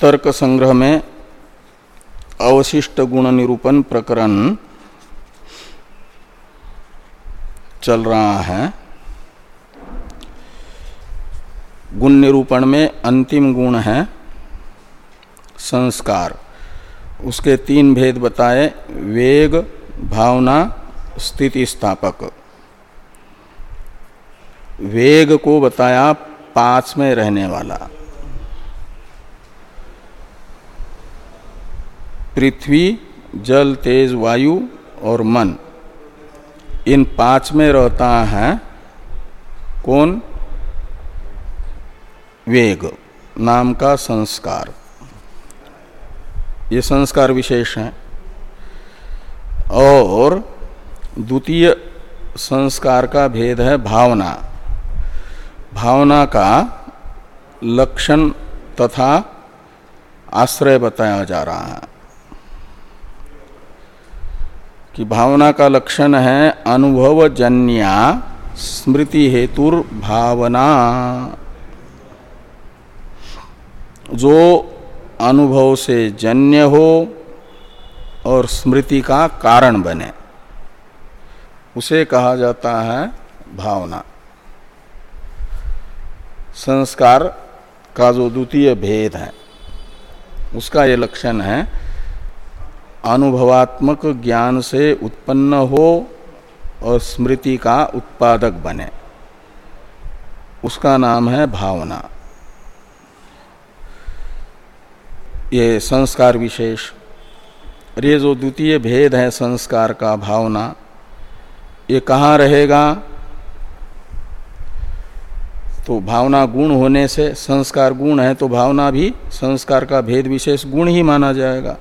तर्क संग्रह में अवशिष्ट गुण निरूपण प्रकरण चल रहा है। गुण निरूपण में अंतिम गुण है संस्कार। उसके तीन भेद बताए, वेग, भावना, स्थिति स्थापक। वेग को बताया पाँच में रहने वाला। पृथ्वी, जल, तेज, वायु और मन। इन पाँच में रहता है कौन? वेग, नाम का संस्कार। ये संस्कार विशेष है। और द्वितीय संस्कार का भेद है भावना। भावना का लक्षण तथा आश्रय बताया जा रहा है। कि भावना का लक्षण है अनुभव अनुभवजन्या स्मृति हेतुर भावना। जो अनुभव से जन्य हो और स्मृति का कारण बने, उसे कहा जाता है भावना। संस्कार का जो द्वितीय भेद है, उसका ये लक्षण है अनुभवात्मक ज्ञान से उत्पन्न हो और स्मृति का उत्पादक बने। उसका नाम है भावना। ये संस्कार विशेष। ये जो द्वितीय भेद है संस्कार का भावना, ये कहाँ रहेगा? तो भावना गुण होने से संस्कार गुण है तो भावना भी संस्कार का भेद विशेष गुण ही माना जाएगा।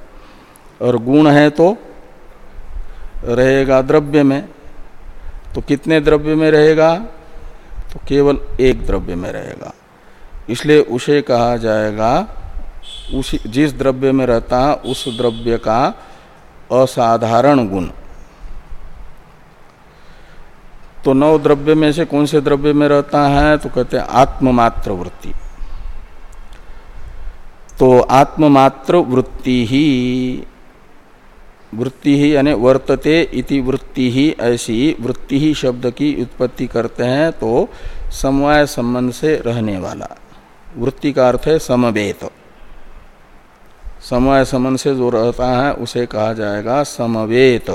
और गुण है तो रहेगा द्रव्य में। तो कितने द्रव्य में रहेगा? तो केवल एक द्रव्य में रहेगा। इसलिए उसे कहा जाएगा, उसी, जिस द्रव्य में रहता है, उस द्रव्य का असाधारण गुण। तो नौ द्रव्य में से कौन से द्रव्य में रहता है? तो कहते हैं आत्ममात्र वृत्ति तो आत्ममात्र वृत्ति ही वृत्ति ही यानी वर्तते इति वृत्ति ही ऐसी वृत्ति ही शब्द की उत्पत्ति करते हैं तो समवाय संबंध से रहने वाला। वृत्ति का अर्थ है समवेत। समय संबंध से जो रहता है, उसे कहा जाएगा समवेत।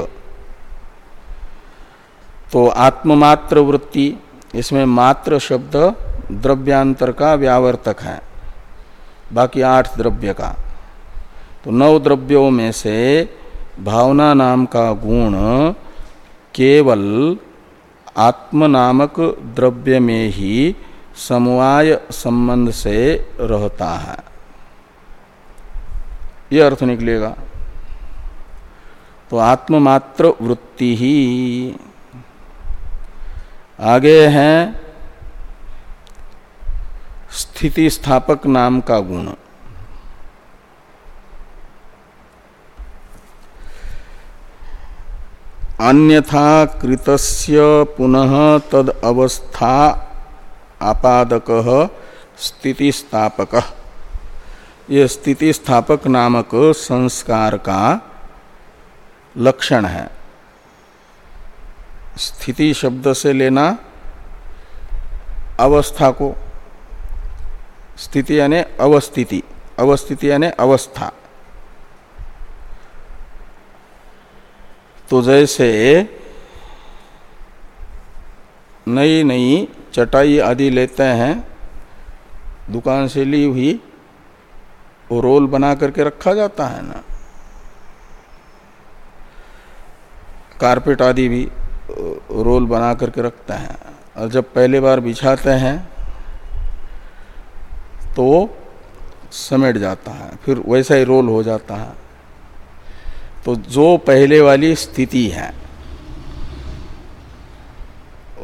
तो आत्ममात्र वृत्ति, इसमें मात्र शब्द द्रव्यांतर का व्यावर्तक है, बाकी आठ द्रव्य का। तो नौ द्रव्यों में से भावना नाम का गुण केवल आत्म नामक द्रव्य में ही समवाय संबंध से रहता है। ये अर्थ निकलेगा। तो आत्ममात्र वृत्ति ही। आगे है स्थिति स्थापक नाम का गुण। अन्यथा कृतस्य पुनः तद अवस्था आपादक स्थिति स्थापक ये स्थिति स्थापक नामक संस्कार का लक्षण है। स्थिति शब्द से लेना अवस्था को। स्थिति यानी अवस्थिति। अवस्थिति यानी अवस्था। तो जैसे नई नई चटाई आदि लेते हैं। दुकान से ली हुई वो रोल बना करके रखा जाता है ना। कारपेट आदि भी रोल बना करके रखते हैं। और जब पहले बार बिछाते हैं तो समेट जाता है। फिर वैसा ही रोल हो जाता है। तो जो पहले वाली स्थिति है,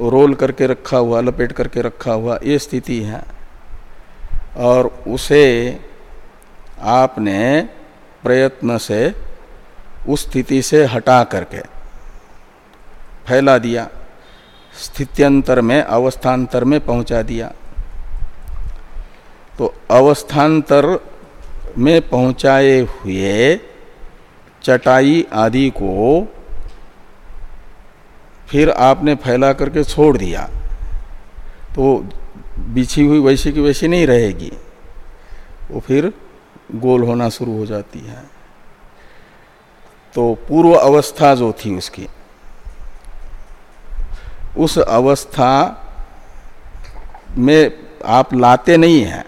रोल करके रखा हुआ, लपेट करके रखा हुआ, ये स्थिति है, और उसे आपने प्रयत्न से उस स्थिति से हटा करके फैला दिया, स्थित्यंतर में अवस्थान्तर में पहुँचा दिया। तो अवस्थान्तर में पहुँचाए हुए चटाई आदि को फिर आपने फैला करके छोड़ दिया। तो बिछी हुई वैसी की वैसी नहीं रहेगी। वो फिर गोल होना शुरू हो जाती है। तो पूर्व अवस्था जो थी उसकी, उस अवस्था में आप लाते नहीं हैं,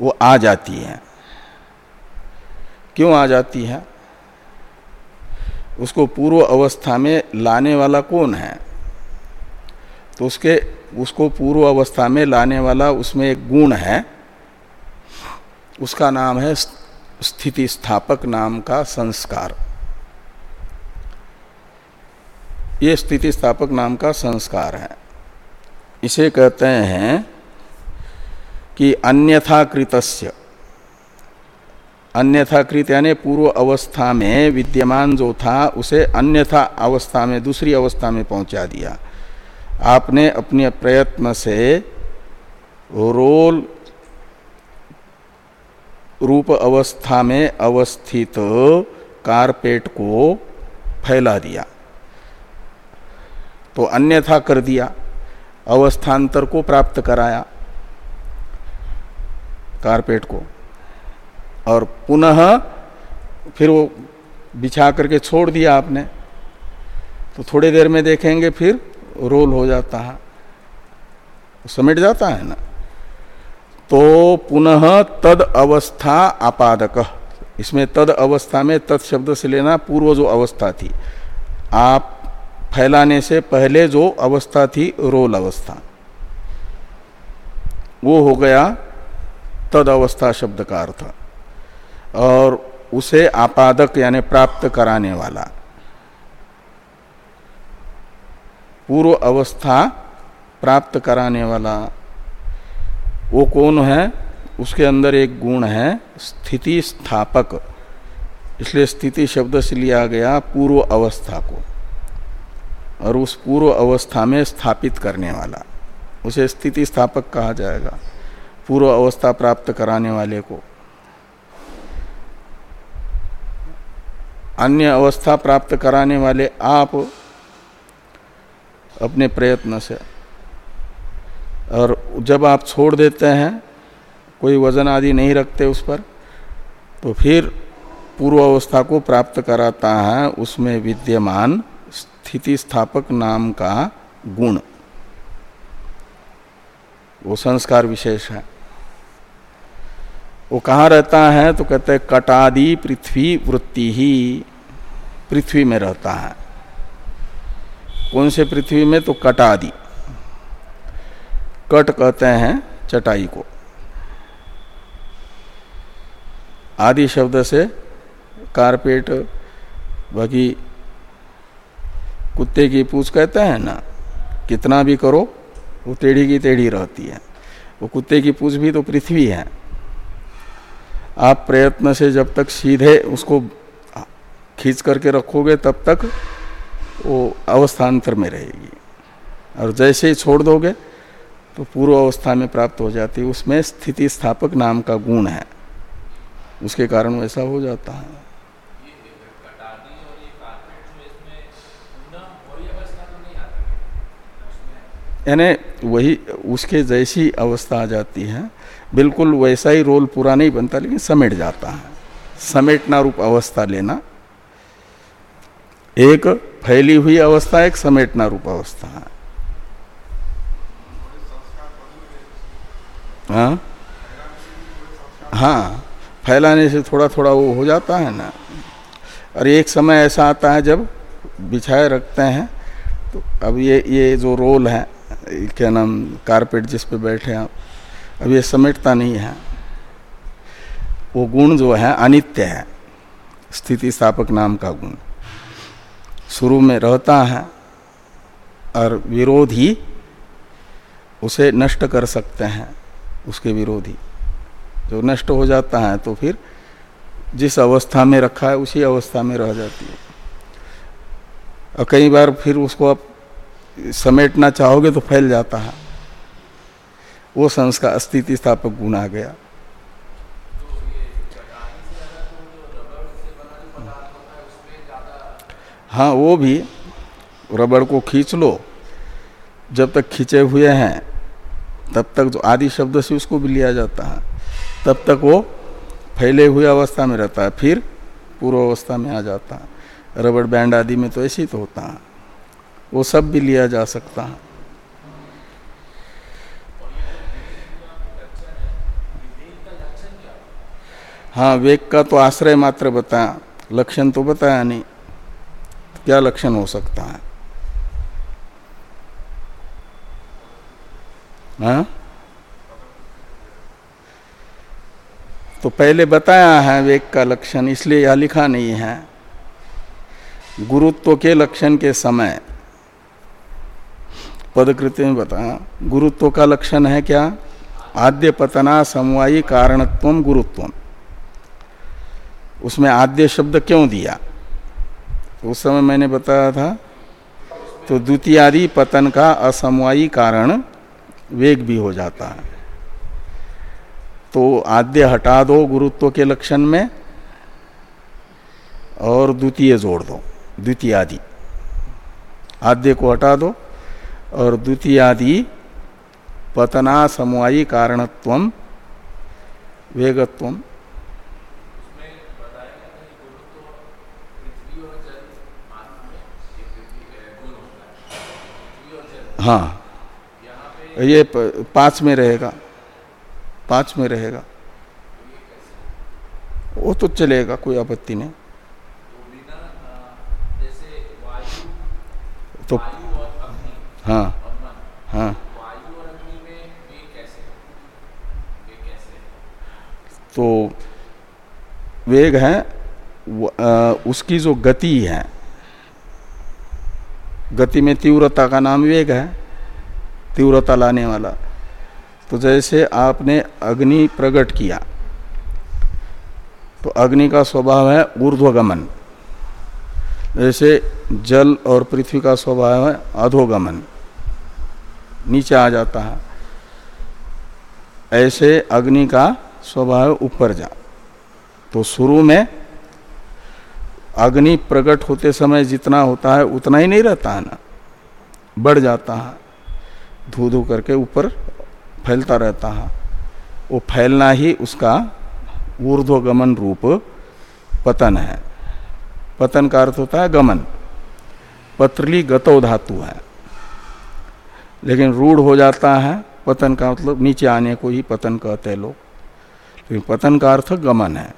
वो आ जाती है। क्यों आ जाती है? उसको पूर्व अवस्था में लाने वाला कौन है? तो उसके, उसको पूर्व अवस्था में लाने वाला उसमें एक गुण है। उसका नाम है स्थिति स्थापक नाम का संस्कार। ये स्थिति स्थापक नाम का संस्कार है। इसे कहते हैं कि अन्यथा कृतस्य। अन्यथा कृत यानी पूर्व अवस्था में विद्यमान जो था, उसे अन्यथा अवस्था में दूसरी अवस्था में पहुँचा दिया। आपने अपने प्रयत्न से रोल रूप अवस्था में अवस्थित कारपेट को फैला दिया। तो अन्यथा कर दिया अवस्थान्तर को प्राप्त कराया कारपेट को। और पुनः फिर वो बिछा करके छोड़ दिया आपने। तो थोड़ी देर में देखेंगे फिर रोल हो जाता है। समेट जाता है ना? तो पुनः तद अवस्था आपादक। इसमें तद अवस्था में तद शब्द से लेना पूर्व जो अवस्था थी। आप फैलाने से पहले जो अवस्था थी, रोल अवस्था। वो हो गया तद अवस्था शब्द का अर्थ। और उसे आपादक यानी प्राप्त कराने वाला। पूर्व अवस्था प्राप्त कराने वाला। वो कौन है? उसके अंदर एक गुण है, स्थिति स्थापक। इसलिए स्थिति शब्द से लिया गया पूर्व अवस्था को। और उस पूर्व अवस्था में स्थापित करने वाला। उसे स्थिति स्थापक कहा जाएगा। पूर्व अवस्था प्राप्त कराने वाले को। अन्य अवस्था प्राप्त कराने वाले आप अपने प्रयत्न से। और जब आप छोड़ देते हैं, कोई वज़न आदि नहीं रखते उस पर तो फिर पूर्व अवस्था को प्राप्त कराता है उसमें विद्यमान स्थिति स्थापक नाम का गुण। वो संस्कार विशेष है। वो कहाँ रहता है? तो कहते हैं कटादि पृथ्वी वृत्ति ही पृथ्वी में रहता है। कौन से पृथ्वी में? तो कटादि। कट कहते हैं चटाई को। आदि शब्द से कारपेट, बाकी कुत्ते की पूछ कहते हैं ना, कितना भी करो, वो टेढ़ी की टेढ़ी रहती है। वो कुत्ते की पूछ भी तो पृथ्वी है। आप प्रयत्न से जब तक सीधे उसको खींच करके रखोगे, तब तक वो अवस्थान्तर में रहेगी। और जैसे ही छोड़ दोगे तो पूर्व अवस्था में प्राप्त हो जाती है। उसमें स्थिति स्थापक नाम का गुण है। उसके कारण वैसा हो जाता है। यानी वही, उसके जैसी अवस्था आ जाती है। बिल्कुल वैसा ही रोल पूरा नहीं बनता, लेकिन समेट जाता है। समेटना रूप अवस्था लेना। एक फैली हुई अवस्था, एक समेटना रूप अवस्था है। हाँ? हाँ फैलाने से थोड़ा थोड़ा वो हो जाता है ना। और एक समय ऐसा आता है जब बिछाए रखते हैं तो अब ये ये जो रोल है क्या नाम कारपेट जिस पे बैठे आप, अब ये समेटता नहीं है। वो गुण जो है, अनित्य है। स्थिति स्थापक नाम का गुण। शुरू में रहता है और विरोधी उसे नष्ट कर सकते हैं, उसके विरोधी। जो नष्ट हो जाता है तो फिर जिस अवस्था में रखा है, उसी अवस्था में रह जाती है। और कई बार फिर उसको आप समेटना चाहोगे तो फैल जाता है। वो संस्कार, अस्तित्व स्थापक गुण आ गया। हाँ वो भी रबड़ को खींच लो। जब तक खींचे हुए हैं, तब तक जो आदि शब्द से उसको भी लिया जाता है। तब तक वो फैले हुए अवस्था में रहता है, फिर पूर्व अवस्था में आ जाता है। रबड़, बैंड आदि में तो ऐसे ही तो होता है। वो सब भी लिया जा सकता है। हाँ वेग का तो आश्रय मात्र बताया। लक्षण तो बताया नहीं। क्या लक्षण हो सकता है? हाँ? तो पहले बताया है वेग का लक्षण, इसलिए यह लिखा नहीं है। गुरुत्व के लक्षण के समय पदकृति में बताया। गुरुत्व का लक्षण है क्या? आद्य पतना समवायी कारणत्व गुरुत्व उसमें आद्य शब्द क्यों दिया? उस समय मैंने बताया था तो द्वितीयादि पतन का असमवायी कारण वेग भी हो जाता है। तो आद्य हटा दो गुरुत्व के लक्षण में और द्वितीय जोड़ दो द्वितीय आदि आद्य को हटा दो और द्वितीय आदि पतना समवायी कारणत्व, वेगत्व। हाँ ये पाँच में रहेगा। पाँच में रहेगा। वो तो चलेगा, कोई आपत्ति नहीं। तो हाँ हाँ। तो वेग है उसकी जो गति है, गति में तीव्रता का नाम वेग है, तीव्रता लाने वाला। तो जैसे आपने अग्नि प्रकट किया तो अग्नि का स्वभाव है ऊर्ध्वगमन। जैसे जल और पृथ्वी का स्वभाव है अधोगमन। नीचे आ जाता है। ऐसे अग्नि का स्वभाव ऊपर जा। तो शुरू में अग्नि प्रकट होते समय जितना होता है, उतना ही नहीं रहता है ना। बढ़ जाता है। धू धू करके ऊपर फैलता रहता है। वो फैलना ही उसका ऊर्ध्वगमन रूप पतन है। पतन का अर्थ होता है गमन। पत्रली गतो धातु है। लेकिन रूढ़ हो जाता है, पतन का मतलब नीचे आने को ही पतन कहते हैं लोग। तो पतन का अर्थ गमन है।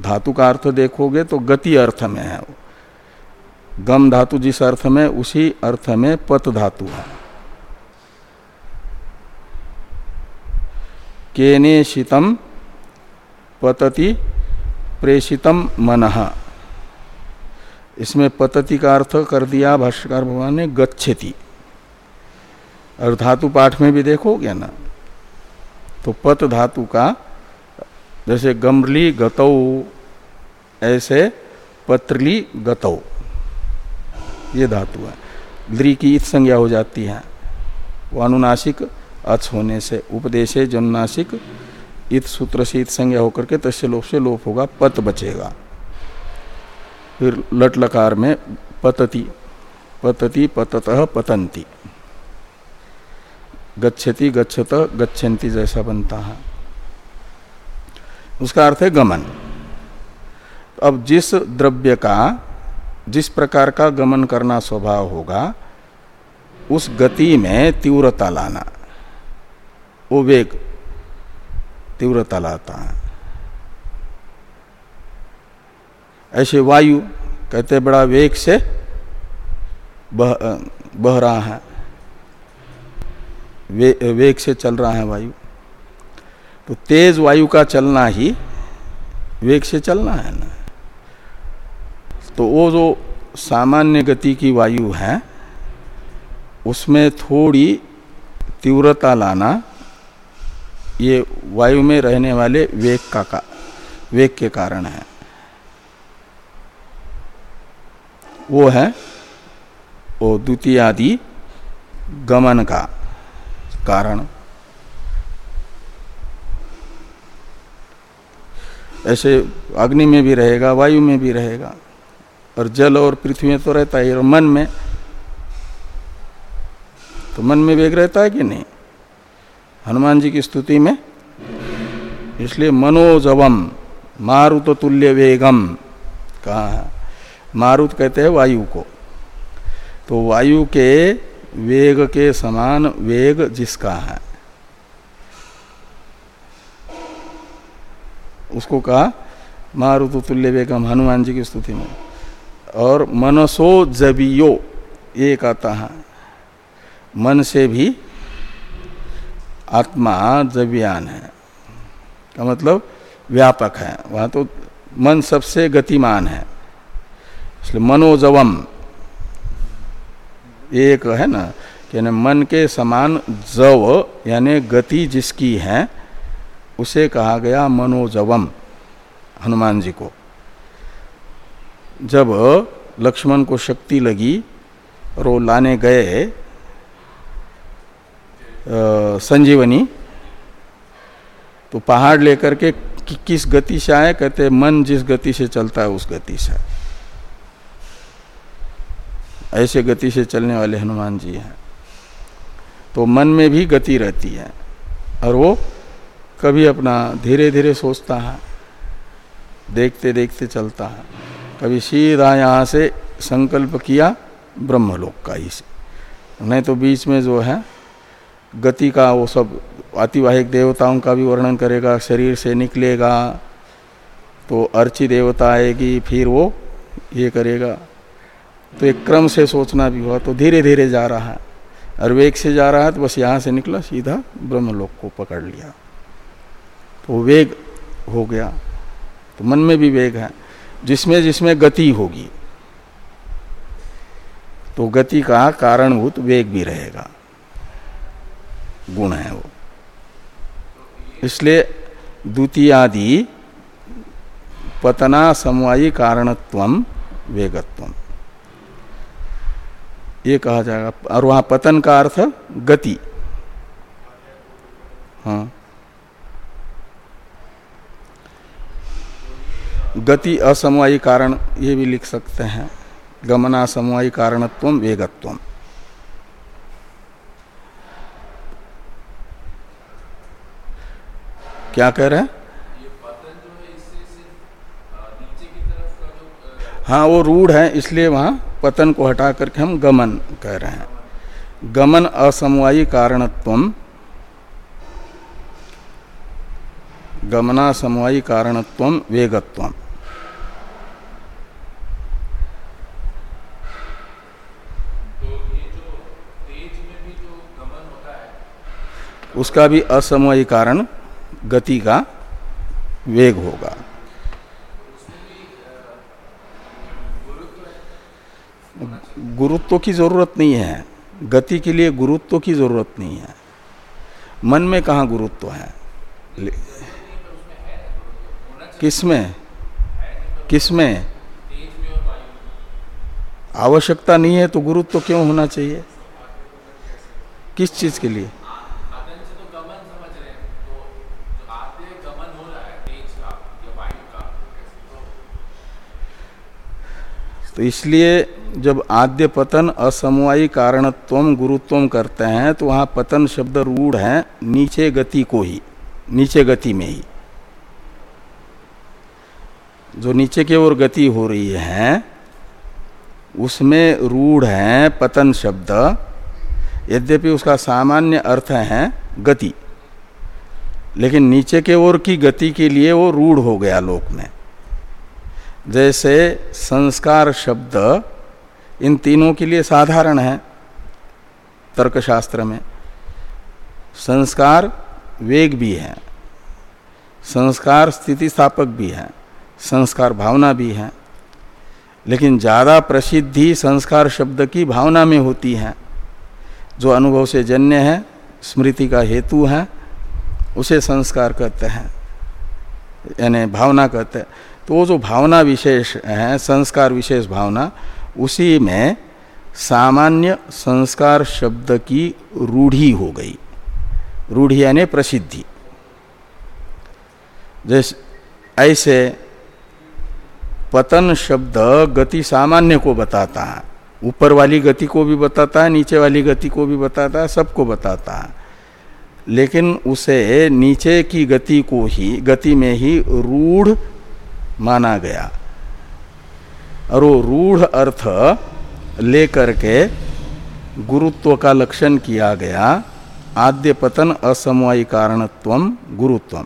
धातु का अर्थ देखोगे तो गति अर्थ में है। गम धातु जिस अर्थ में, उसी अर्थ में पत धातु है। केने शीतम पतति प्रेषितम मन। इसमें पतति का अर्थ कर दिया, भाष्यकार भगवान ने, गच्छति। और धातु पाठ में भी देखोगे ना? तो पत धातु का, जैसे गमली गतौ, ऐसे पत्रली गतौ, ये धातु है। द्री की इत संज्ञा हो जाती है। वो अनुनासिक अच होने से उपदेशे, जनुनासिक, इत सूत्र से इत संज्ञा होकर के तस्य लोप से लोप होगा, पत बचेगा। फिर लट लकार में पतति पतति पतत पतंती। गच्छति गच्छत, गच्छन्ति जैसा बनता है। उसका अर्थ है गमन। अब जिस द्रव्य का, जिस प्रकार का गमन करना स्वभाव होगा, उस गति में तीव्रता लाना। वो वेग तीव्रता लाता है। ऐसे वायु कहते बड़ा वेग से बह, बह रहा है। वे, वेग से चल रहा है वायु। तो तेज वायु का चलना ही वेग से चलना है ना। तो वो जो सामान्य गति की वायु है उसमें थोड़ी तीव्रता लाना ये वायु में रहने वाले वेग का, का वेग के कारण है। वो है, वो द्वितीय आदि गमन का कारण। ऐसे अग्नि में भी रहेगा, वायु में भी रहेगा, और जल और पृथ्वी में तो रहता है और मन में। तो मन में वेग रहता है कि नहीं? हनुमान जी की स्तुति में? इसलिए मनोजवम मारुत तुल्य वेगम कहा है। मारुत कहते हैं वायु को। तो वायु के वेग के समान वेग जिसका है। उसको कहा मारुत तुल्य वेगम, हनुमान जी की स्तुति में। और मनसो जबियो ये आता है। मन से भी आत्मा जबियान है। का मतलब व्यापक है। वहाँ तो मन सबसे गतिमान है। इसलिए मनोजवम। एक है ना कि मन के समान जव यानी गति जिसकी है उसे कहा गया मनोजवम हनुमान जी को। जब लक्ष्मण को शक्ति लगी और वो लाने गए संजीवनी तो पहाड़ लेकर के कि, किस गति से आए? कहते मन जिस गति से चलता है उस गति से। ऐसे गति से चलने वाले हनुमान जी हैं। तो मन में भी गति रहती है और वो कभी अपना धीरे धीरे सोचता है देखते देखते चलता है। कभी सीधा यहाँ से संकल्प किया ब्रह्मलोक का ही से। नहीं तो बीच में जो है, गति का वो सब अतिवाहिक देवताओं का भी वर्णन करेगा, शरीर से निकलेगा तो अर्ची देवता आएगी, फिर वो ये करेगा। तो एक क्रम से सोचना भी हुआ तो धीरे धीरे जा रहा है। और वेग से जा रहा है तो बस यहाँ से निकला, सीधा ब्रह्मलोक को पकड़ लिया। तो वेग हो गया। तो मन में भी वेग है। जिसमें जिसमें गति होगी तो गति का कारणभूत वेग भी रहेगा। गुण है वो। इसलिए द्वितीयादि पतना समवायी कारणत्व वेगत्व। ये कहा जाएगा। और वहाँ पतन का अर्थ गति। हाँ। गति असमवायी कारण, ये भी लिख सकते हैं। गमना समवायी कारणत्व, वेगत्व। क्या कह रहे हैं? हाँ वो रूढ़ है इसलिए वहाँ पतन को हटा करके हम गमन कह रहे हैं। गमन असमवायी कारणत्व गमना समवायी कारणत्व वेगत्व उसका भी असमवायी कारण गति का वेग होगा। गुरुत्व की ज़रूरत नहीं है। गति के लिए गुरुत्व की ज़रूरत नहीं है। मन में कहाँ गुरुत्व है? किसमें किसमें आवश्यकता नहीं है तो गुरुत्व क्यों होना चाहिए? किस चीज़ के लिए? तो इसलिए जब आद्य पतन असमवायी कारणत्व गुरुत्व करते हैं तो वहाँ पतन शब्द रूढ़ है, नीचे गति को ही, नीचे गति में ही। जो नीचे की ओर गति हो रही है, उसमें रूढ़ है पतन शब्द। यद्यपि उसका सामान्य अर्थ है गति, लेकिन नीचे के ओर की गति के लिए वो रूढ़ हो गया लोक में। जैसे संस्कार शब्द इन तीनों के लिए साधारण है तर्कशास्त्र में। संस्कार वेग भी है, संस्कार स्थिति स्थापक भी है, संस्कार भावना भी है। लेकिन ज़्यादा प्रसिद्धि संस्कार शब्द की भावना में होती है। जो अनुभव से जन्य है, स्मृति का हेतु है, उसे संस्कार कहते हैं, यानी भावना कहते हैं। तो वो जो भावना विशेष है, संस्कार विशेष भावना, उसी में सामान्य संस्कार शब्द की रूढ़ी हो गई। रूढ़ी यानी प्रसिद्धि। जैसे, ऐसे पतन शब्द गति सामान्य को बताता है। ऊपर वाली गति को भी बताता है, नीचे वाली गति को भी बताता है, सबको बताता है। लेकिन उसे नीचे की गति को ही, गति में ही रूढ़ माना गया। और वो रूढ़ अर्थ लेकर के गुरुत्व का लक्षण किया गया, आद्य पतन असमवायी कारणत्व गुरुत्व।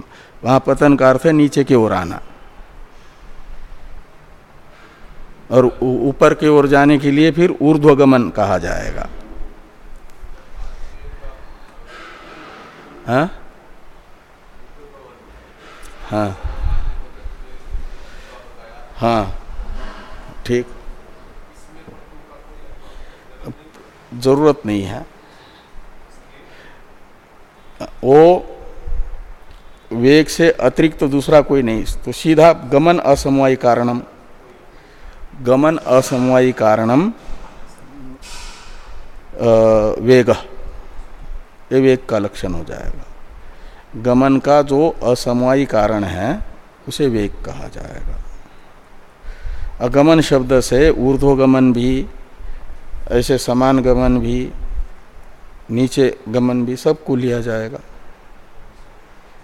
वहाँ पतन का अर्थ है नीचे की ओर आना। और ऊपर की ओर जाने के लिए फिर ऊर्ध्वगमन कहा जाएगा। हाँ? हाँ। हाँ ठीक। ज़रूरत नहीं है। वो वेग से अतिरिक्त तो दूसरा कोई नहीं। तो सीधा गमन असमवायी कारणम। गमन असमवायी कारणम वेग। ये वेग का लक्षण हो जाएगा। गमन का जो असमवायी कारण है, उसे वेग कहा जाएगा। अगमन शब्द से ऊर्ध्वगमन भी ऐसे समान गमन भी नीचे गमन भी सबको लिया जाएगा।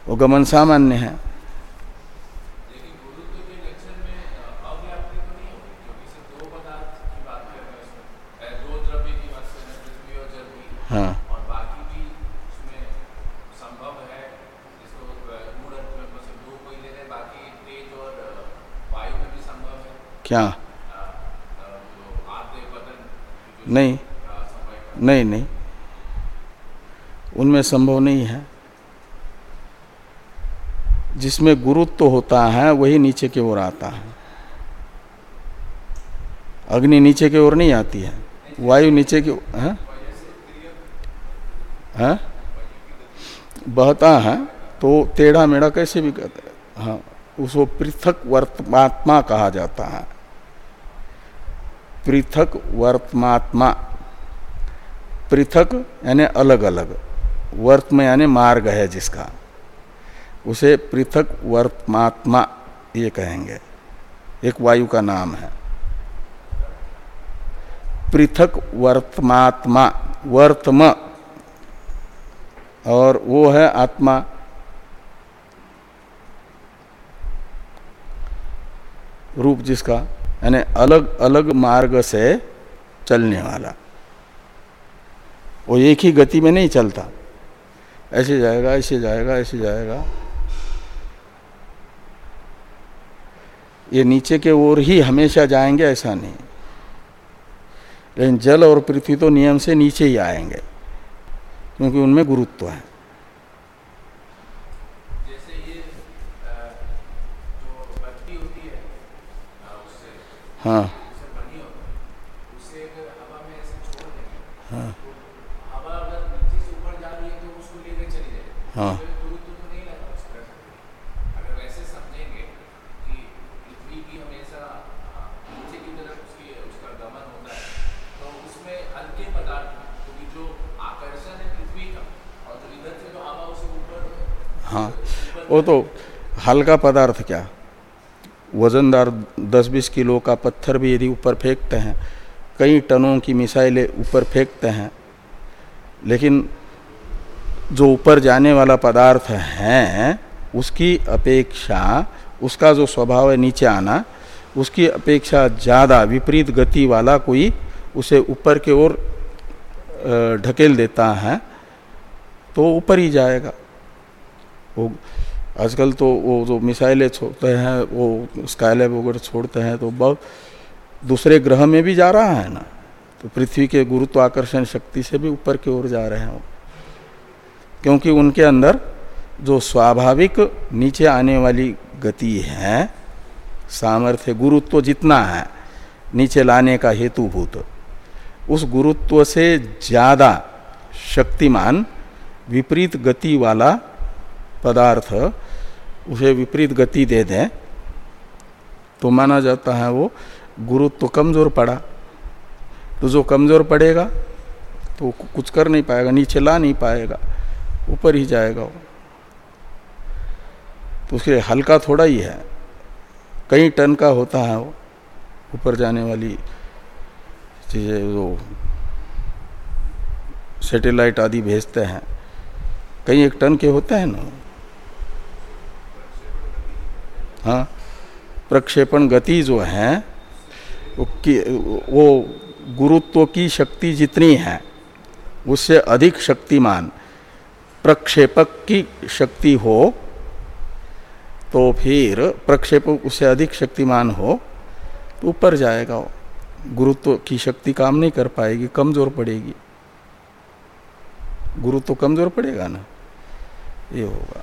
वो गमन सामान्य है। हाँ। क्या? नहीं नहीं नहीं। उनमें संभव नहीं है। जिसमें गुरुत्व तो होता है, वही नीचे की ओर आता है। अग्नि नीचे की ओर नहीं आती है। वायु नीचे की है? है? बहता है तो टेढ़ा मेढ़ा कैसे भी कहते हैं। हाँ उसको पृथक वर्तमात्मा कहा जाता है। पृथक वर्तमात्मा। पृथक यानी अलग अलग वर्तम यानी मार्ग है जिसका। उसे पृथक वर्तमात्मा ये कहेंगे। एक वायु का नाम है। पृथक वर्तमात्मा, वर्तम। और वो है आत्मा। रूप जिसका? यानी अलग अलग मार्ग से चलने वाला। वो एक ही गति में नहीं चलता। ऐसे जाएगा ऐसे जाएगा ऐसे जाएगा। ये नीचे के ओर ही हमेशा जाएँगे, ऐसा नहीं। लेकिन जल और पृथ्वी तो नियम से नीचे ही आएँगे, क्योंकि उनमें गुरुत्व है। हाँ। हाँ। हाँ। हाँ। वो तो हल्का पदार्थ क्या? वजनदार 10-20 किलो का पत्थर भी यदि ऊपर फेंकते हैं, कई टनों की मिसाइलें ऊपर फेंकते हैं, लेकिन जो ऊपर जाने वाला पदार्थ है, उसकी अपेक्षा, उसका जो स्वभाव है नीचे आना, उसकी अपेक्षा ज़्यादा विपरीत गति वाला कोई उसे ऊपर की ओर ढकेल देता है तो ऊपर ही जाएगा। वो आजकल तो वो जो मिसाइलें छोड़ते हैं, वो स्काईलैब वगैरह छोड़ते हैं तो बहुत दूसरे ग्रह में भी जा रहा है ना। तो पृथ्वी के गुरुत्वाकर्षण शक्ति से भी ऊपर की ओर जा रहे हैं वो। क्योंकि उनके अंदर जो स्वाभाविक नीचे आने वाली गति है, सामर्थ्य गुरुत्व जितना है, नीचे लाने का हेतुभूत, उस गुरुत्व से ज़्यादा शक्तिमान विपरीत गति वाला पदार्थ उसे विपरीत गति दे दें तो माना जाता है वो गुरुत्व तो कमज़ोर पड़ा। तो जो कमज़ोर पड़ेगा तो कुछ कर नहीं पाएगा, नीचे ला नहीं पाएगा, ऊपर ही जाएगा वो। तो उसके हल्का थोड़ा ही है, कई टन का होता है वो, ऊपर जाने वाली चीज़ें वो सैटेलाइट आदि भेजते हैं, कई एक टन के होते हैं ना हाँ प्रक्षेपण गति जो है वो, गुरुत्व की शक्ति जितनी है उससे अधिक शक्तिमान प्रक्षेपक की शक्ति हो तो फिर प्रक्षेपक उससे अधिक शक्तिमान हो तो ऊपर जाएगा वो। गुरुत्व की शक्ति काम नहीं कर पाएगी कमज़ोर पड़ेगी। गुरुत्व कमज़ोर पड़ेगा ना? ये होगा।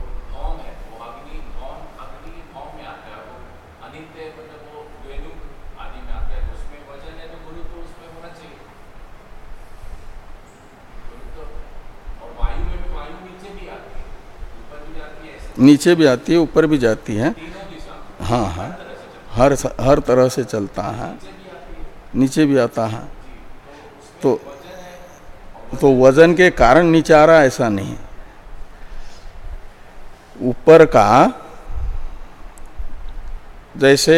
नीचे भी आती है, ऊपर भी जाती है। हाँ हाँ। हर हर तरह से चलता है। नीचे भी आता है। तो तो वज़न के कारण नीचे आ रहा ऐसा नहीं। ऊपर का जैसे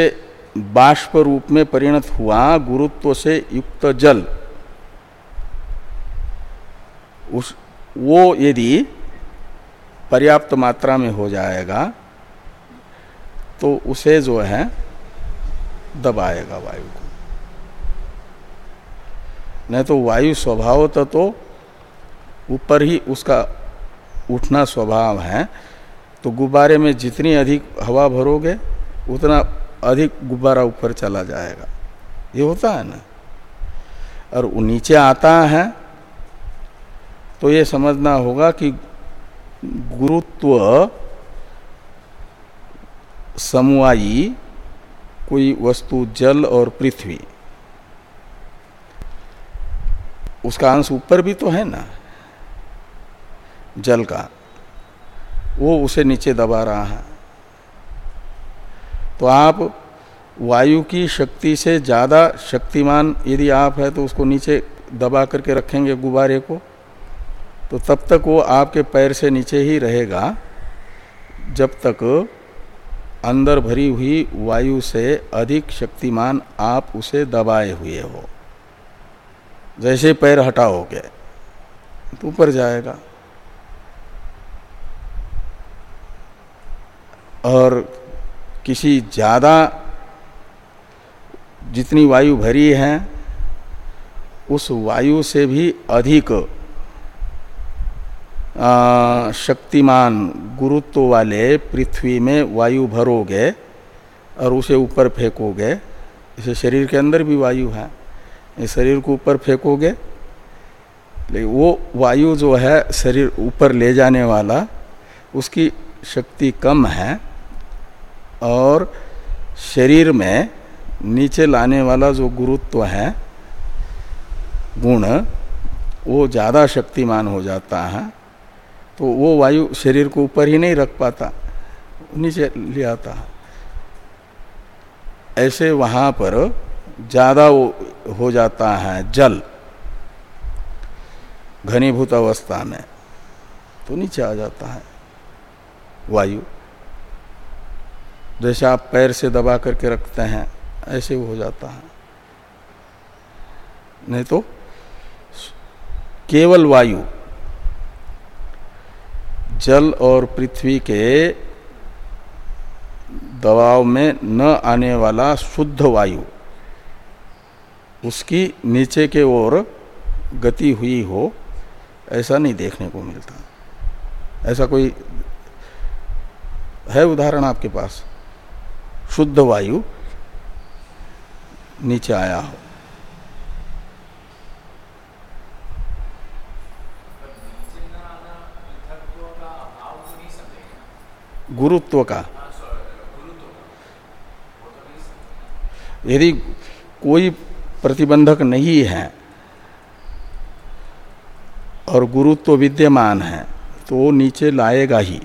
बाष्प रूप में परिणत हुआ, गुरुत्व से युक्त जल, उस, वो यदि पर्याप्त मात्रा में हो जाएगा तो उसे जो है दबाएगा वायु को। नहीं तो वायु स्वभाव तो ऊपर ही उसका उठना स्वभाव है तो गुब्बारे में जितनी अधिक हवा भरोगे, उतना अधिक गुब्बारा ऊपर चला जाएगा। ये होता है ना? और नीचे आता है तो ये समझना होगा कि गुरुत्व समवायी कोई वस्तु, जल और पृथ्वी। उसका अंश ऊपर भी तो है ना, जल का। वो उसे नीचे दबा रहा है। तो आप वायु की शक्ति से ज़्यादा शक्तिमान, यदि आप है तो उसको नीचे दबा करके रखेंगे गुब्बारे को। तो तब तक वो आपके पैर से नीचे ही रहेगा, जब तक अंदर भरी हुई वायु से अधिक शक्तिमान आप उसे दबाए हुए हो। जैसे पैर हटाओगे तो ऊपर जाएगा। और किसी ज़्यादा जितनी वायु भरी है, उस वायु से भी अधिक शक्तिमान गुरुत्व वाले पृथ्वी में वायु भरोगे और उसे ऊपर फेंकोगे। इसे शरीर के अंदर भी वायु है। इस शरीर को ऊपर फेंकोगे। लेकिन वो वायु जो है, शरीर ऊपर ले जाने वाला, उसकी शक्ति कम है और शरीर में नीचे लाने वाला जो गुरुत्व है, गुण, वो ज़्यादा शक्तिमान हो जाता है। तो वो वायु शरीर को ऊपर ही नहीं रख पाता, नीचे ले आता ऐसे वहाँ पर ज़्यादा हो जाता है जल, घनीभूत अवस्था में तो नीचे आ जाता है वायु। जैसे आप पैर से दबा करके रखते हैं, ऐसे हो जाता है। नहीं तो केवल वायु जल और पृथ्वी के दबाव में न आने वाला शुद्ध वायु, उसकी नीचे के ओर गति हुई हो, ऐसा नहीं देखने को मिलता। ऐसा कोई है उदाहरण आपके पास? शुद्ध वायु नीचे आया हो। गुरुत्व का। यदि कोई प्रतिबंधक नहीं है और गुरुत्व विद्यमान है तो नीचे लाएगा ही।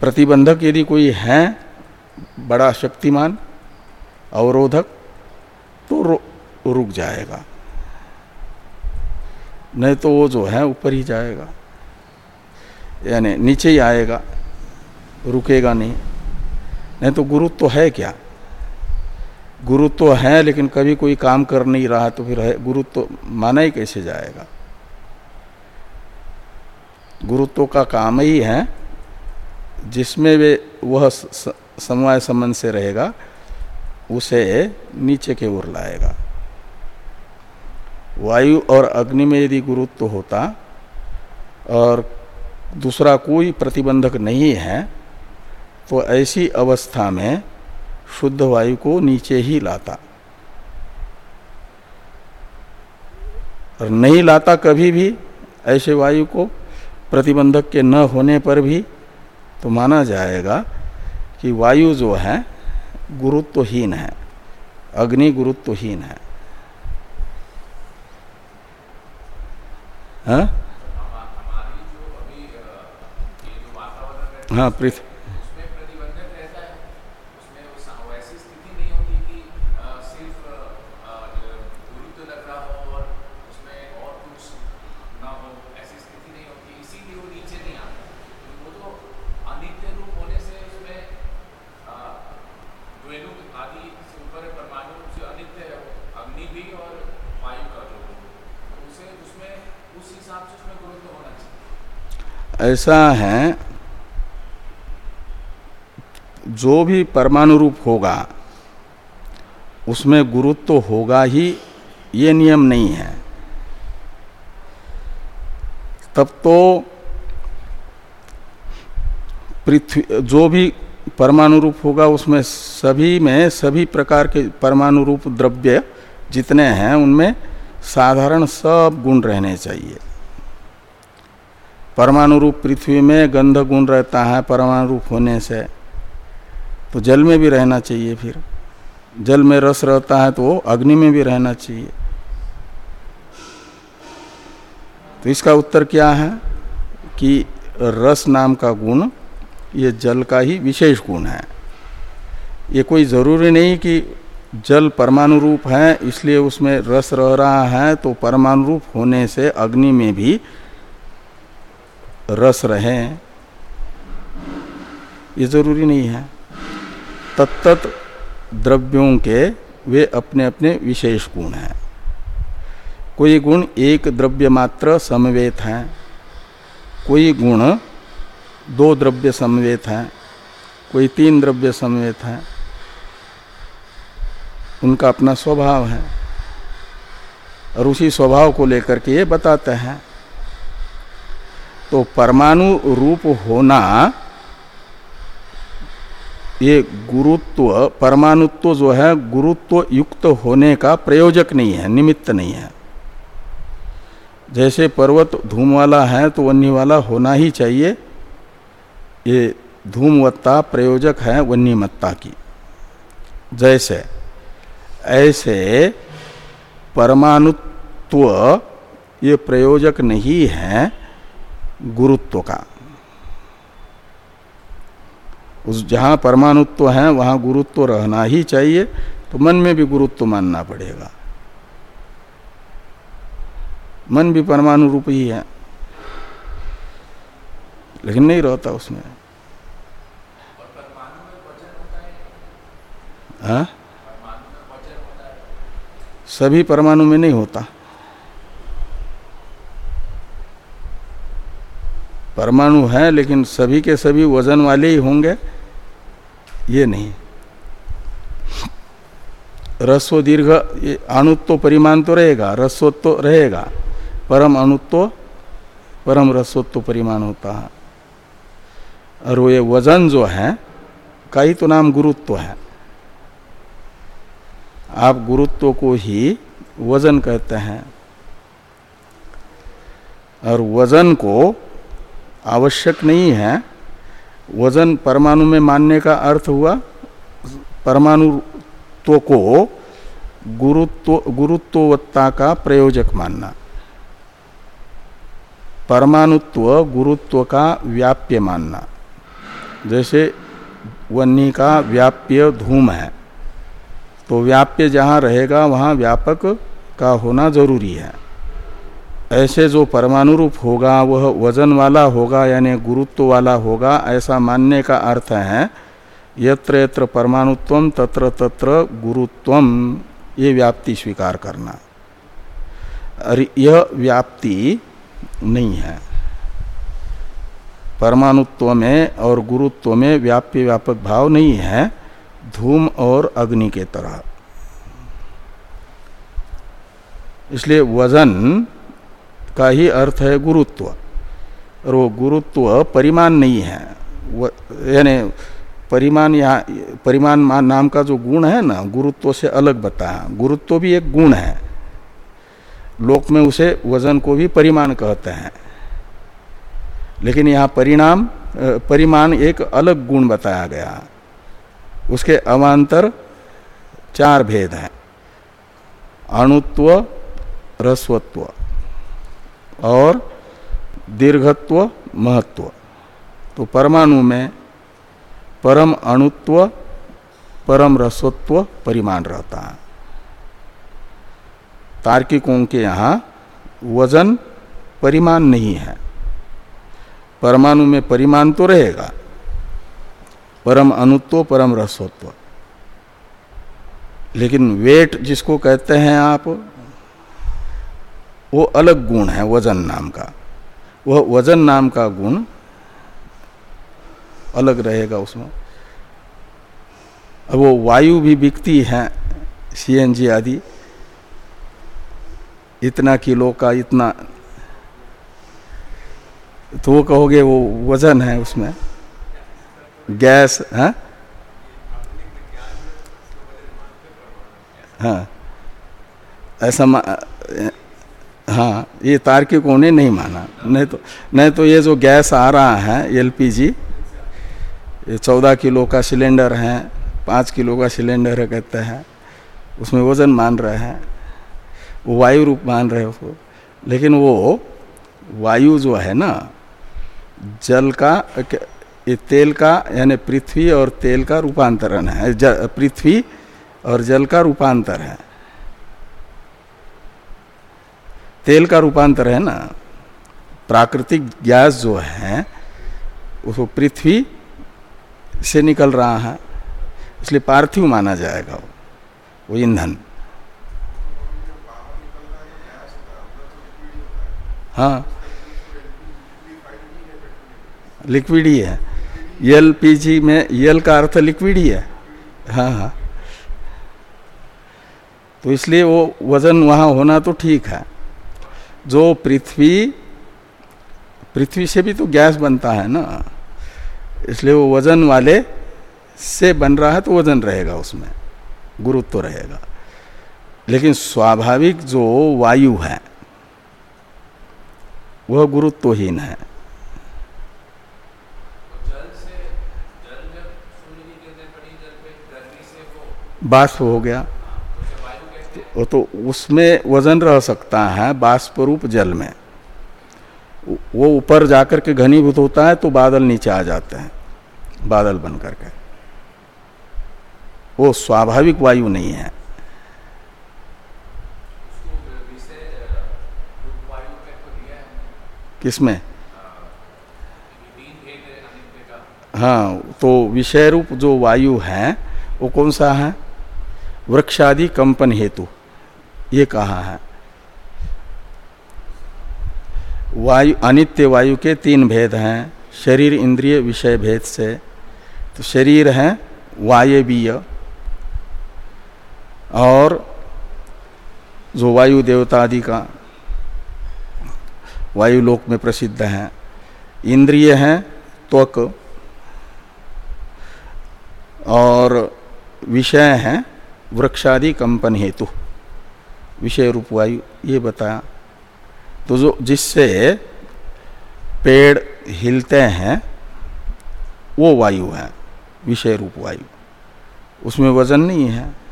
प्रतिबंधक यदि कोई है, बड़ा शक्तिमान, अवरोधक तो रुक जाएगा। नहीं तो वो जो है, ऊपर ही जाएगा। यानी नीचे ही आएगा, रुकेगा नहीं। नहीं तो गुरुत्व तो है क्या? गुरुत्व तो है, लेकिन कभी कोई काम कर नहीं रहा तो फिर है, गुरुत्व तो माना ही कैसे जाएगा? गुरुत्व का काम ही है, जिसमें वे, वह समवाय संबंध से रहेगा, उसे नीचे के ओर लाएगा। वायु और अग्नि में यदि गुरुत्व होता, और दूसरा कोई प्रतिबंधक नहीं है तो ऐसी अवस्था में शुद्ध वायु को नीचे ही लाता। और नहीं लाता कभी भी ऐसे वायु को प्रतिबंधक के न होने पर भी तो माना जाएगा कि वायु जो है गुरुत्वहीन है अग्नि गुरुत्वहीन है। हाँ, हाँ पृथ्वी ऐसा है जो भी परमाणु रूप होगा, उसमें गुरुत्व तो होगा ही, ये नियम नहीं है। तब तो पृथ्वी, जो भी परमाणु रूप होगा, उसमें सभी में सभी प्रकार के परमाणु रूप द्रव्य जितने हैं, उनमें साधारण सब गुण रहने चाहिए। परमाणु रूप पृथ्वी में गंध गुण रहता है परमाणु रूप होने से। तो जल में भी रहना चाहिए फिर। जल में रस रहता है तो वो अग्नि में भी रहना चाहिए। तो इसका उत्तर क्या है कि रस नाम का गुण, ये जल का ही विशेष गुण है। ये कोई ज़रूरी नहीं कि जल परमाणु रूप है, इसलिए उसमें रस रह रहा है तो परमाणु रूप होने से अग्नि में भी रस रहे। ये ज़रूरी नहीं है। तत्त द्रव्यों के वे अपने अपने विशेष गुण हैं। कोई गुण एक द्रव्य मात्र समवेत है। कोई गुण दो द्रव्य समवेत है। कोई तीन द्रव्य समवेत है। उनका अपना स्वभाव है और उसी स्वभाव को लेकर के ये बताते हैं। तो परमाणु रूप होना ये गुरुत्व, परमाणुत्व जो है गुरुत्व युक्त होने का प्रयोजक नहीं है, निमित्त नहीं है। जैसे पर्वत धूम वाला है तो वन्य वाला होना ही चाहिए। ये धूमवत्ता प्रयोजक है वन्यमत्ता की। जैसे, ऐसे परमाणुत्व ये प्रयोजक नहीं है गुरुत्व का। उस जहाँ परमाणुत्व है वहाँ गुरुत्व रहना ही चाहिए तो मन में भी गुरुत्व मानना पड़ेगा। मन भी परमाणु रूप ही है लेकिन नहीं रहता उसमें। हाँ? सभी परमाणु में नहीं होता। परमाणु है लेकिन सभी के सभी वज़न वाले ही होंगे। ये नहीं। रस्व दीर्घ अणुत्व परिमाण तो रहेगा रस्वत्व रहेगा। परम अणुत्व, परम रस्वत्व परिमाण होता है। और वो ये वज़न जो है का ही तो नाम गुरुत्व है। आप गुरुत्व को ही वज़न कहते हैं। और वज़न को आवश्यक नहीं है। वज़न परमाणु में मानने का अर्थ हुआ, परमाणुत्व को गुरुत्व, गुरुत्ववत्ता का प्रयोजक मानना। परमाणुत्व गुरुत्व का व्याप्य मानना। जैसे वन्नी का व्याप्य धूम है तो व्याप्य जहाँ रहेगा, वहाँ व्यापक का होना ज़रूरी है। ऐसे जो परमाणु रूप होगा, वह वज़न वाला होगा, यानी गुरुत्व वाला होगा, ऐसा मानने का अर्थ है यत्र यत्र परमाणुत्व, तत्र तत्र गुरुत्वम ये व्याप्ति स्वीकार करना। और यह व्याप्ति नहीं है। परमाणुत्व में और गुरुत्व में व्याप्य व्यापक भाव नहीं है, धूम और अग्नि के तरह। इसलिए वज़न का ही अर्थ है गुरुत्व। और वो गुरुत्व परिमाण नहीं है। यानी परिमाण यहाँ, परिमाण नाम का जो गुण है ना, गुरुत्व से अलग बताया गुरुत्व भी एक गुण है। लोक में उसे वज़न को भी परिमाण कहते हैं। लेकिन यहाँ परिणाम परिमाण एक अलग गुण बताया गया। उसके अवान्तर चार भेद हैं। अणुत्व रस्वत्व और दीर्घत्व महत्व। तो परमाणु में परम अणुत्व, परम रस्वत्व परिमाण रहता है। तार्किकों के यहाँ वज़न परिमाण नहीं है। परमाणु में परिमाण तो रहेगा। परम अनुत्व परम रसत्व। लेकिन वेट जिसको कहते हैं आप वो अलग गुण है, वज़न नाम का। वह वज़न नाम का गुण अलग रहेगा उसमें। अब वो वायु भी बिकती है सीएनजी आदि। इतना किलो का इतना तो वो कहोगे वो वज़न है उसमें। गैस, है? हाँ? हाँ ऐसा हाँ ये तार्किकों ने नहीं माना। नहीं तो नहीं तो ये जो गैस आ रहा है, एलपीजी, ये चौदह किलो का सिलेंडर है, पाँच किलो का सिलेंडर है कहते हैं, उसमें वज़न मान रहे हैं, वो वायु रूप मान रहे हो लेकिन वो वायु जो है ना, जल का, ये तेल का, यानी पृथ्वी और तेल का रूपांतरण है पृथ्वी और जल का रूपांतर है। तेल का रूपांतर है ना, प्राकृतिक गैस जो है, उसको पृथ्वी से निकल रहा है, इसलिए पार्थिव माना जाएगा वो वो ईंधन। हाँ। लिक्विड ही है। एल पी में एल का अर्थ लिक्विड ही है। हाँ हाँ। तो इसलिए वो वज़न वहाँ होना तो ठीक है। जो पृथ्वी पृथ्वी से भी तो गैस बनता है ना। इसलिए वो वज़न वाले से बन रहा है तो वज़न रहेगा उसमें, गुरुत्व तो रहेगा। लेकिन स्वाभाविक जो वायु है, वह गुरुत्वहीन तो है। बाष्प हो गया। तो, तो उसमें वज़न रह सकता है बाष्परूप जल में। वो ऊपर जाकर के घनीभूत होता है तो बादल नीचे आ जाते हैं बादल बन करके। वो स्वाभाविक वायु नहीं है। किसमें? हाँ तो विषय रूप जो वायु है वो कौन सा है? वृक्षादि कंपन हेतु। ये कहा है। वायु, अनित्य वायु के तीन भेद हैं, शरीर इंद्रिय विषय भेद से। तो शरीर है वायवीय और जो वायु देवता आदि का वायुलोक में प्रसिद्ध हैं, इंद्रिय हैं त्वक और विषय हैं वृक्षादि कंपन हेतु। विषय रूप वायु ये बताया तो जो जिससे पेड़ हिलते हैं वो वायु है विषय रूप वायु। उसमें वज़न नहीं है।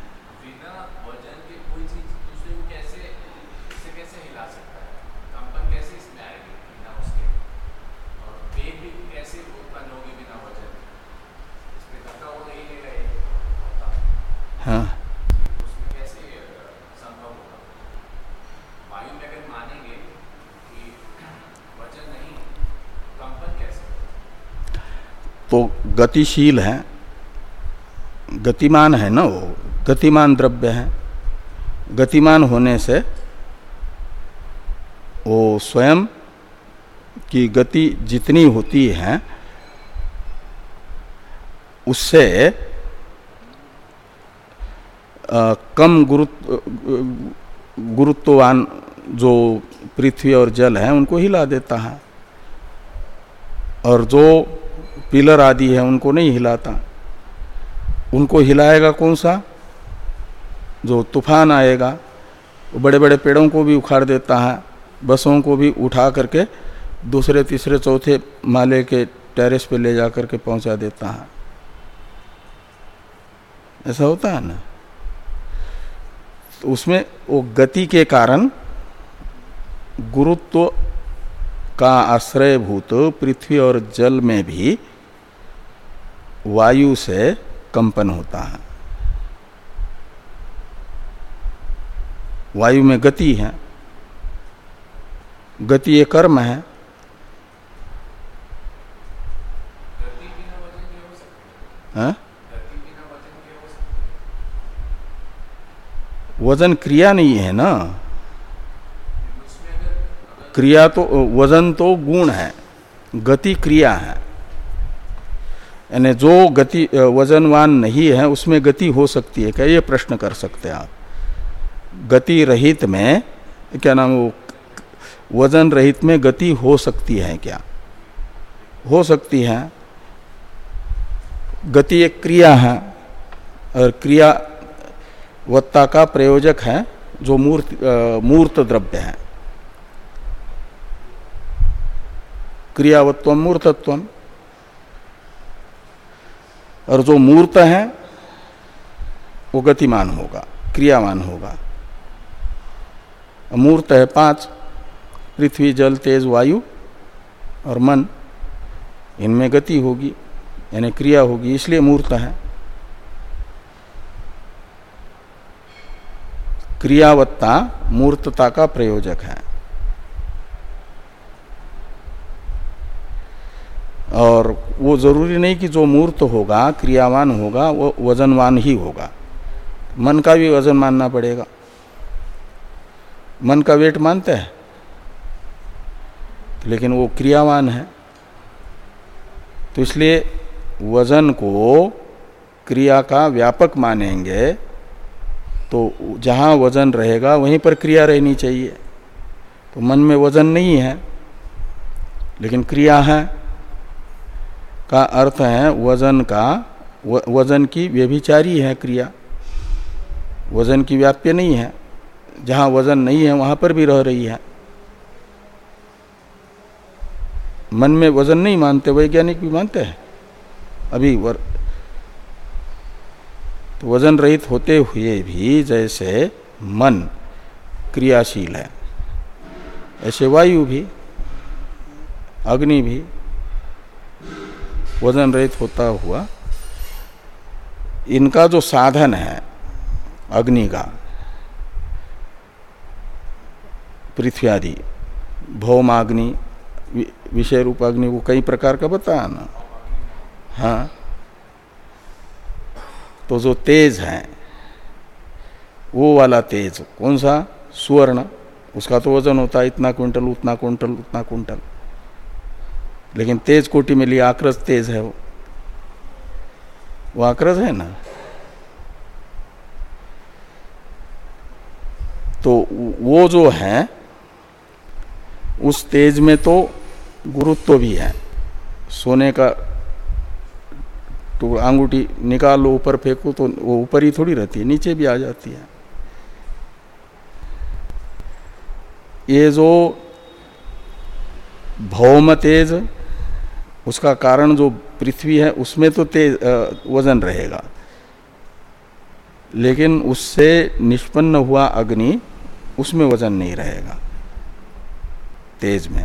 तो गतिशील है गतिमान है ना वो गतिमान द्रव्य है। गतिमान होने से वो स्वयं की गति जितनी होती है उससे आ, कम गुरुत्व गुरुत्ववान जो पृथ्वी और जल है उनको हिला देता है। और जो पिलर आदि है, उनको नहीं हिलाता। उनको हिलाएगा कौन सा? जो तूफ़ान आएगा बड़े बड़े पेड़ों को भी उखाड़ देता है, बसों को भी उठा करके दूसरे, तीसरे, चौथे माले के टेरेस पे ले जा करके पहुँचा देता है। ऐसा होता है ना? तो उसमें वो गति के कारण गुरुत्व का आश्रयभूत पृथ्वी और जल में भी वायु से कंपन होता है। वायु में गति है। गति ये कर्म है। हाँ? वज़न क्रिया नहीं है ना? क्रिया तो वज़न तो गुण है। गति क्रिया है। यानी जो गति वजनवान नहीं है, उसमें गति हो सकती है। क्या ये प्रश्न कर सकते हैं आप? गति रहित में, क्या नाम वो, वज़न रहित में गति हो सकती है क्या? हो सकती है। गति एक क्रिया है, और क्रिया वत्ता का प्रयोजक है, जो मूर्त मूर्त द्रव्य है। क्रियावत्व मूर्तत्व और जो मूर्त है, वो गतिमान होगा, क्रियावान होगा। मूर्त है पाँच, पृथ्वी, जल, तेज, वायु और मन। इनमें गति होगी, यानी क्रिया होगी, इसलिए मूर्त है। क्रियावत्ता, मूर्तता का प्रयोजक है। और वो ज़रूरी नहीं कि जो मूर्त होगा, क्रियावान होगा, वो वजनवान ही होगा। मन का भी वज़न मानना पड़ेगा। मन का वेट मानते हैं, लेकिन वो क्रियावान है। तो इसलिए वज़न को क्रिया का व्यापक मानेंगे तो जहाँ वज़न रहेगा, वहीं पर क्रिया रहनी चाहिए। तो मन में वज़न नहीं है, लेकिन क्रिया है। का अर्थ है वज़न का व, वज़न की व्यभिचारी है क्रिया। वज़न की व्याप्य नहीं है। जहाँ वज़न नहीं है वहाँ पर भी रह रही है। मन में वज़न नहीं मानते वैज्ञानिक भी मानते हैं। अभी वर तो वज़न रहित होते हुए भी जैसे मन क्रियाशील है। ऐसे वायु भी अग्नि भी वज़न रहित होता हुआ, इनका जो साधन है, अग्नि का, पृथ्वी आदि भौमाग्नि विषय रूप अग्नि, वो कई प्रकार का बताया ना। हाँ। तो जो तेज है, वो वाला तेज कौन सा? सुवर्ण। उसका तो वज़न होता है इतना क्विंटल, उतना क्विंटल उतना क्विंटल। लेकिन तेज कोटि में लिया आक्रज तेज है वो। वो आक्रज है ना? तो वो जो है, उस तेज में तो गुरुत्व तो भी है। सोने का तो अंगूठी निकालो, ऊपर फेंको तो वो ऊपर ही थोड़ी रहती है, नीचे भी आ जाती है। ये जो भौम तेज उसका कारण जो पृथ्वी है, उसमें तो तेज वज़न रहेगा। लेकिन उससे निष्पन्न हुआ अग्नि, उसमें वज़न नहीं रहेगा। तेज में।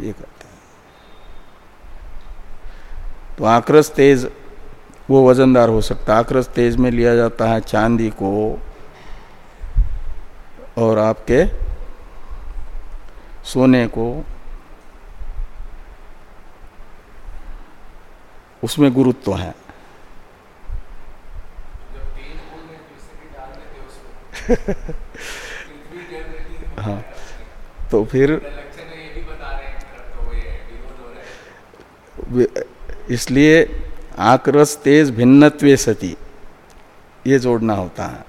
ये कहते हैं। तो आक्रस तेज, वो वजनदार हो सकता है। आक्रस तेज में लिया जाता है चांदी को और आपके सोने को। उसमें गुरुत्व है। हाँ। तो फिर इसलिए आक्रस तेज भिन्नत्वे सती ये जोड़ना होता है।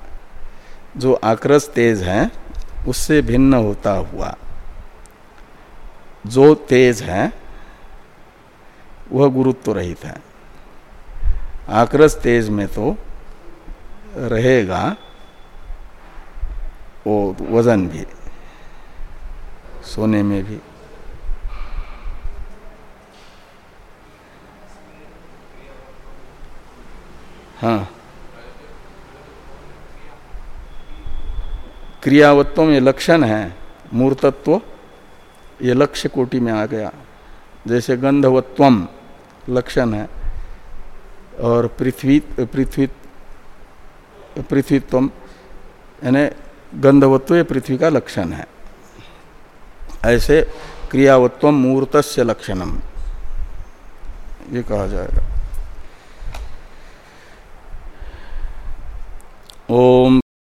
जो आक्रस तेज है उससे भिन्न होता हुआ जो तेज है वह गुरुत्व तो रहित है। आक्रस तेज में तो रहेगा, वो वज़न भी, सोने में भी। हाँ। क्रियावत्व में लक्षण है, मूर्तत्व, ये लक्ष्य कोटि में आ गया। जैसे गंधवत्वम लक्षण है। और पृथ्वी पृथ्वी पृथ्वीत्व यानी गंधवत्व पृथ्वी का लक्षण है। ऐसे क्रियावत्व मूर्त से लक्षणम, ये कहा जाएगा। ओम